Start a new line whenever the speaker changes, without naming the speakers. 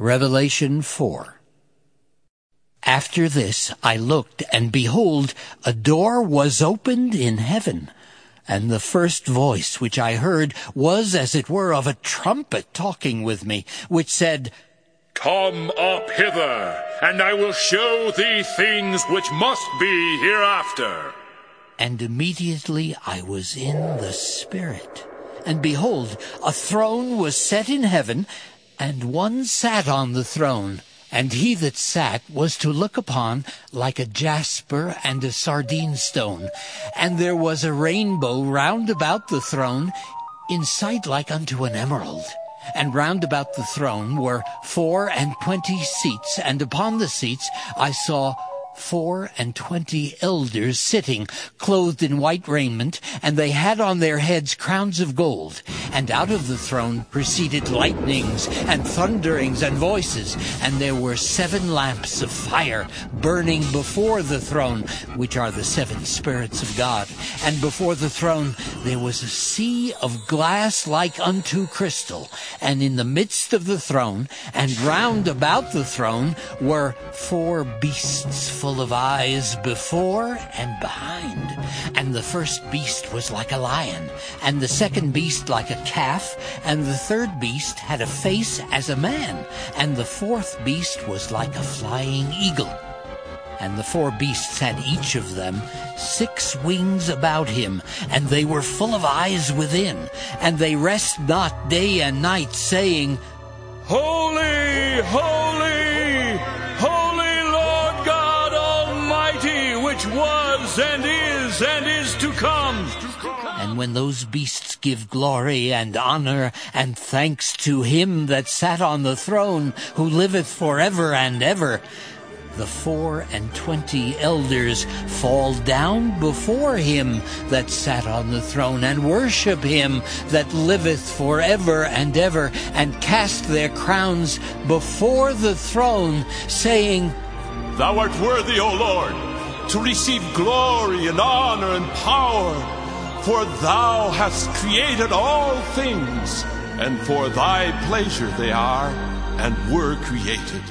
Revelation 4 After this I looked, and behold, a door was opened in heaven. And the first voice which I heard was as it were of a trumpet talking with me, which said,
Come up hither, and I will show thee things which must be hereafter.
And immediately I was in the Spirit. And behold, a throne was set in heaven, and one sat on the throne. And he that sat was to look upon like a jasper and a sardine stone. And there was a rainbow round about the throne, in sight like unto an emerald. And round about the throne were four and twenty seats, and upon the seats I saw four and twenty elders sitting, clothed in white raiment, and they had on their heads crowns of gold. And out of the throne proceeded lightnings and thunderings and voices, and there were seven lamps of fire burning before the throne, which are the seven spirits of God. And before the throne there was a sea of glass like unto crystal, and in the midst of the throne, and round about the throne, were four beasts full of eyes before and behind. And the first beast was like a lion, and the second beast like a calf, and the third beast had a face as a man, and the fourth beast was like a flying eagle. And the four beasts had each of them six wings about him, and they were full of eyes within, and they rest not day and night, saying,
Holy, holy, holy Lord God Almighty, which was and is and is to come.
And when those beasts give glory and honor and thanks to him that sat on the throne, who liveth forever and ever, the four and twenty elders fall down before him that sat on the throne and worship him that liveth forever and ever and cast their crowns before the throne, saying,
Thou art worthy, O Lord, to receive glory and honor and power, for thou hast created all things, and for thy pleasure they are and were created.